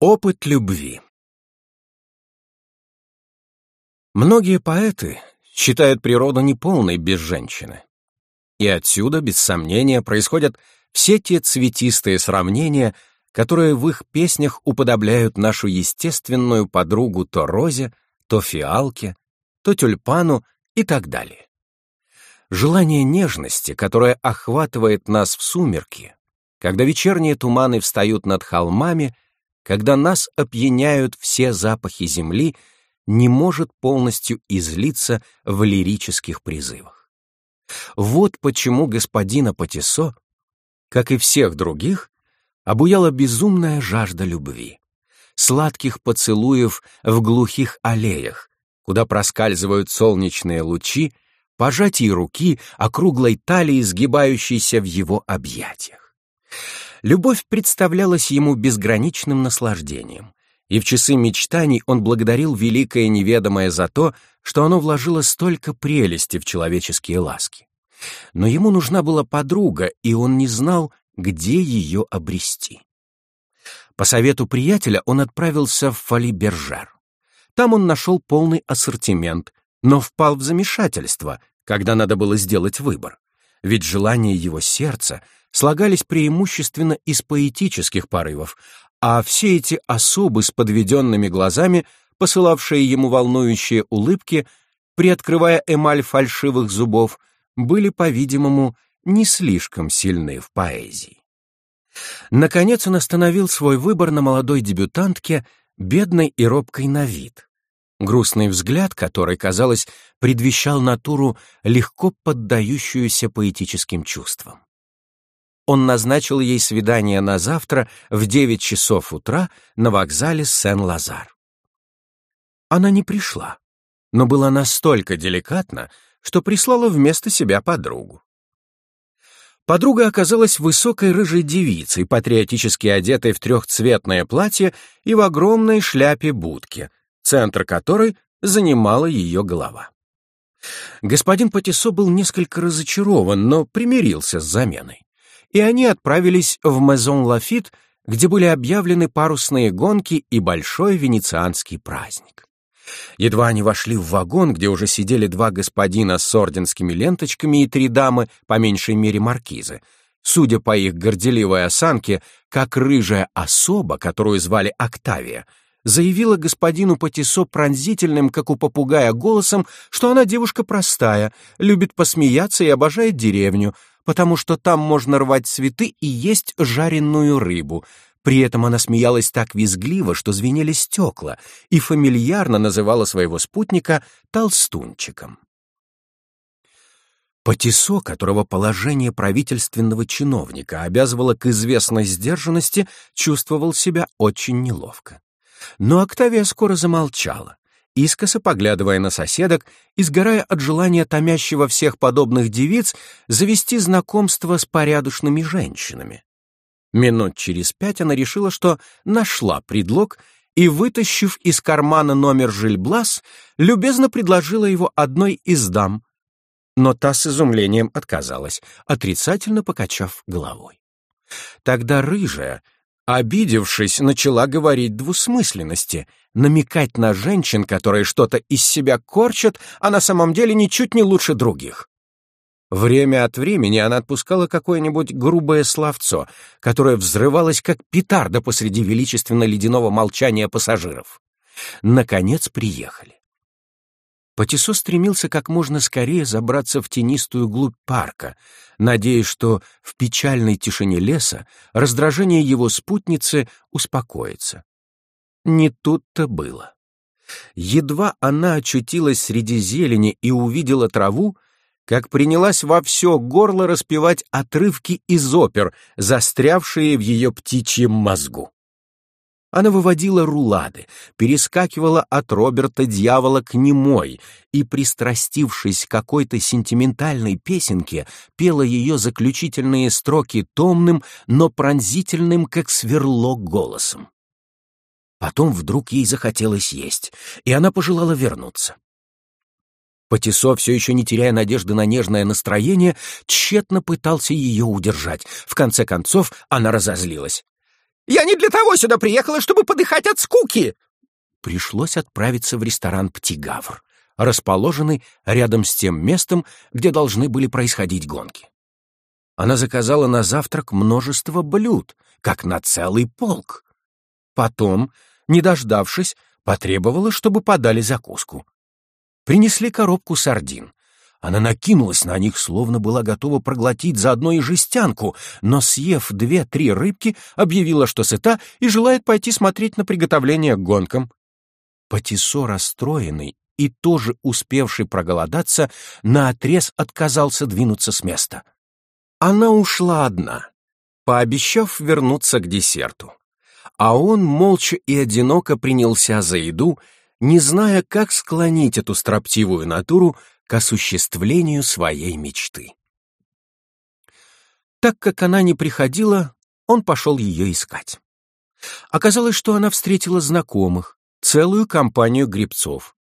Опыт любви Многие поэты считают природу неполной без женщины. И отсюда, без сомнения, происходят все те цветистые сравнения, которые в их песнях уподобляют нашу естественную подругу то розе, то фиалке, то тюльпану и так далее. Желание нежности, которое охватывает нас в сумерки, когда вечерние туманы встают над холмами — когда нас опьяняют все запахи земли, не может полностью излиться в лирических призывах. Вот почему господина Патисо, как и всех других, обуяла безумная жажда любви, сладких поцелуев в глухих аллеях, куда проскальзывают солнечные лучи, пожатие руки, округлой талии, сгибающейся в его объятиях. Любовь представлялась ему безграничным наслаждением, и в часы мечтаний он благодарил великое неведомое за то, что оно вложило столько прелести в человеческие ласки. Но ему нужна была подруга, и он не знал, где ее обрести. По совету приятеля он отправился в Фали-Бержер. Там он нашел полный ассортимент, но впал в замешательство, когда надо было сделать выбор. Ведь желания его сердца — слагались преимущественно из поэтических порывов, а все эти особы с подведенными глазами, посылавшие ему волнующие улыбки, приоткрывая эмаль фальшивых зубов, были, по-видимому, не слишком сильны в поэзии. Наконец он остановил свой выбор на молодой дебютантке, бедной и робкой на вид. Грустный взгляд, который, казалось, предвещал натуру, легко поддающуюся поэтическим чувствам он назначил ей свидание на завтра в 9 часов утра на вокзале Сен-Лазар. Она не пришла, но была настолько деликатна, что прислала вместо себя подругу. Подруга оказалась высокой рыжей девицей, патриотически одетой в трехцветное платье и в огромной шляпе будки, центр которой занимала ее голова. Господин Патисо был несколько разочарован, но примирился с заменой и они отправились в Мезон Лафит, где были объявлены парусные гонки и большой венецианский праздник. Едва они вошли в вагон, где уже сидели два господина с орденскими ленточками и три дамы, по меньшей мере маркизы, судя по их горделивой осанке, как рыжая особа, которую звали Октавия, заявила господину Патисо пронзительным, как у попугая, голосом, что она девушка простая, любит посмеяться и обожает деревню, потому что там можно рвать цветы и есть жареную рыбу. При этом она смеялась так визгливо, что звенели стекла, и фамильярно называла своего спутника толстунчиком. Патисо, которого положение правительственного чиновника обязывало к известной сдержанности, чувствовал себя очень неловко. Но Октавия скоро замолчала искоса поглядывая на соседок и сгорая от желания томящего всех подобных девиц завести знакомство с порядочными женщинами. Минут через пять она решила, что нашла предлог и, вытащив из кармана номер Жильблас, любезно предложила его одной из дам, но та с изумлением отказалась, отрицательно покачав головой. Тогда рыжая, Обидевшись, начала говорить двусмысленности, намекать на женщин, которые что-то из себя корчат, а на самом деле ничуть не лучше других. Время от времени она отпускала какое-нибудь грубое словцо, которое взрывалось как петарда посреди величественно-ледяного молчания пассажиров. Наконец приехали. Патисо стремился как можно скорее забраться в тенистую глубь парка, надеясь, что в печальной тишине леса раздражение его спутницы успокоится. Не тут-то было. Едва она очутилась среди зелени и увидела траву, как принялась во все горло распевать отрывки из опер, застрявшие в ее птичьем мозгу. Она выводила рулады, перескакивала от Роберта Дьявола к немой и, пристрастившись к какой-то сентиментальной песенке, пела ее заключительные строки томным, но пронзительным, как сверло, голосом. Потом вдруг ей захотелось есть, и она пожелала вернуться. Патисо, все еще не теряя надежды на нежное настроение, тщетно пытался ее удержать. В конце концов, она разозлилась. Я не для того сюда приехала, чтобы подыхать от скуки!» Пришлось отправиться в ресторан «Птигавр», расположенный рядом с тем местом, где должны были происходить гонки. Она заказала на завтрак множество блюд, как на целый полк. Потом, не дождавшись, потребовала, чтобы подали закуску. Принесли коробку сардин. Она накинулась на них, словно была готова проглотить заодно и жестянку, но, съев две-три рыбки, объявила, что сыта и желает пойти смотреть на приготовление к гонкам. Патисо, расстроенный и тоже успевший проголодаться, наотрез отказался двинуться с места. Она ушла одна, пообещав вернуться к десерту. А он молча и одиноко принялся за еду, не зная, как склонить эту строптивую натуру к осуществлению своей мечты. Так как она не приходила, он пошел ее искать. Оказалось, что она встретила знакомых, целую компанию грибцов.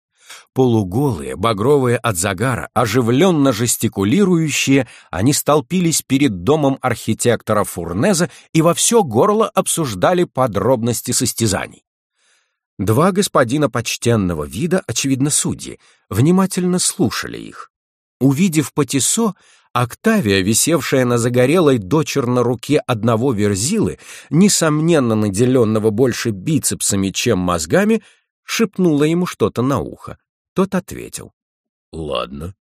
Полуголые, багровые от загара, оживленно жестикулирующие, они столпились перед домом архитектора Фурнеза и во все горло обсуждали подробности состязаний. Два господина почтенного вида, очевидно, судьи, внимательно слушали их. Увидев Патисо, Октавия, висевшая на загорелой дочерно руке одного верзилы, несомненно наделенного больше бицепсами, чем мозгами, шепнула ему что-то на ухо. Тот ответил. «Ладно».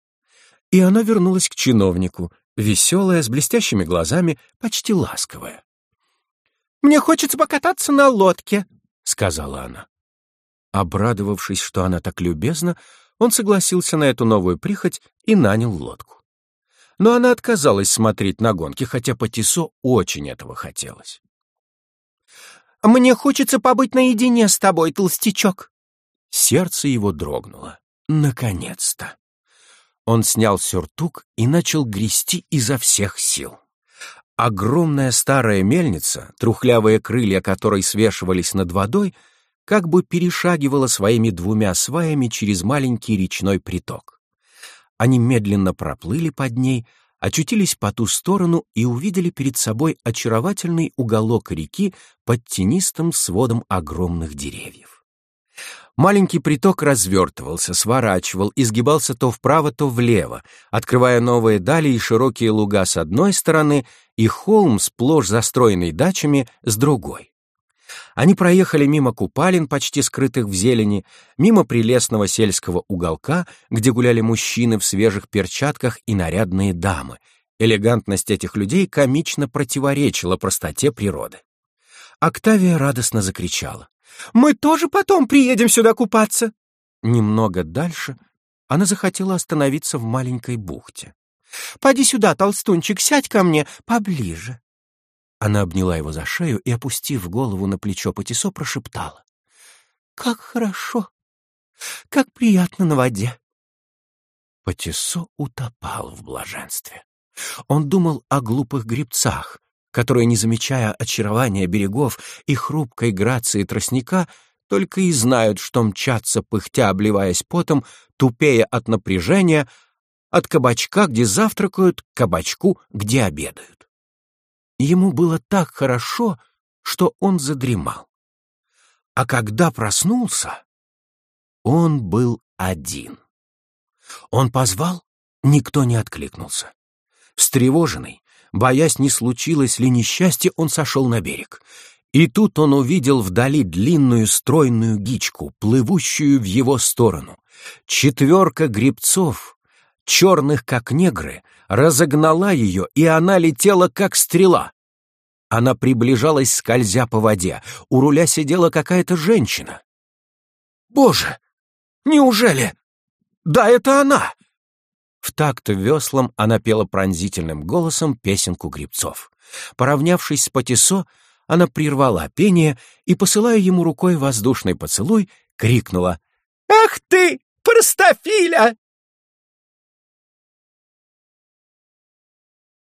И она вернулась к чиновнику, веселая, с блестящими глазами, почти ласковая. «Мне хочется покататься на лодке», — сказала она. Обрадовавшись, что она так любезна, он согласился на эту новую прихоть и нанял лодку. Но она отказалась смотреть на гонки, хотя Патисо очень этого хотелось. «Мне хочется побыть наедине с тобой, толстячок». Сердце его дрогнуло. Наконец-то! Он снял сюртук и начал грести изо всех сил. Огромная старая мельница, трухлявые крылья которой свешивались над водой, как бы перешагивала своими двумя сваями через маленький речной приток. Они медленно проплыли под ней, очутились по ту сторону и увидели перед собой очаровательный уголок реки под тенистым сводом огромных деревьев. Маленький приток развертывался, сворачивал, изгибался то вправо, то влево, открывая новые дали и широкие луга с одной стороны и холм, сплошь застроенный дачами, с другой. Они проехали мимо купалин, почти скрытых в зелени, мимо прелестного сельского уголка, где гуляли мужчины в свежих перчатках и нарядные дамы. Элегантность этих людей комично противоречила простоте природы. Октавия радостно закричала. «Мы тоже потом приедем сюда купаться!» Немного дальше она захотела остановиться в маленькой бухте. «Поди сюда, толстунчик, сядь ко мне поближе!» Она обняла его за шею и, опустив голову на плечо Патисо, прошептала. «Как хорошо! Как приятно на воде!» Патисо утопал в блаженстве. Он думал о глупых грибцах, которые, не замечая очарования берегов и хрупкой грации тростника, только и знают, что мчатся, пыхтя, обливаясь потом, тупея от напряжения, от кабачка, где завтракают, к кабачку, где обедают. Ему было так хорошо, что он задремал. А когда проснулся, он был один. Он позвал, никто не откликнулся. Встревоженный, боясь, не случилось ли несчастье, он сошел на берег. И тут он увидел вдали длинную стройную гичку, плывущую в его сторону. Четверка грибцов, черных как негры, разогнала ее, и она летела как стрела. Она приближалась, скользя по воде. У руля сидела какая-то женщина. «Боже! Неужели? Да, это она!» В такт веслом она пела пронзительным голосом песенку грибцов. Поравнявшись с Патисо, она прервала пение и, посылая ему рукой воздушный поцелуй, крикнула «Ах ты, простофиля!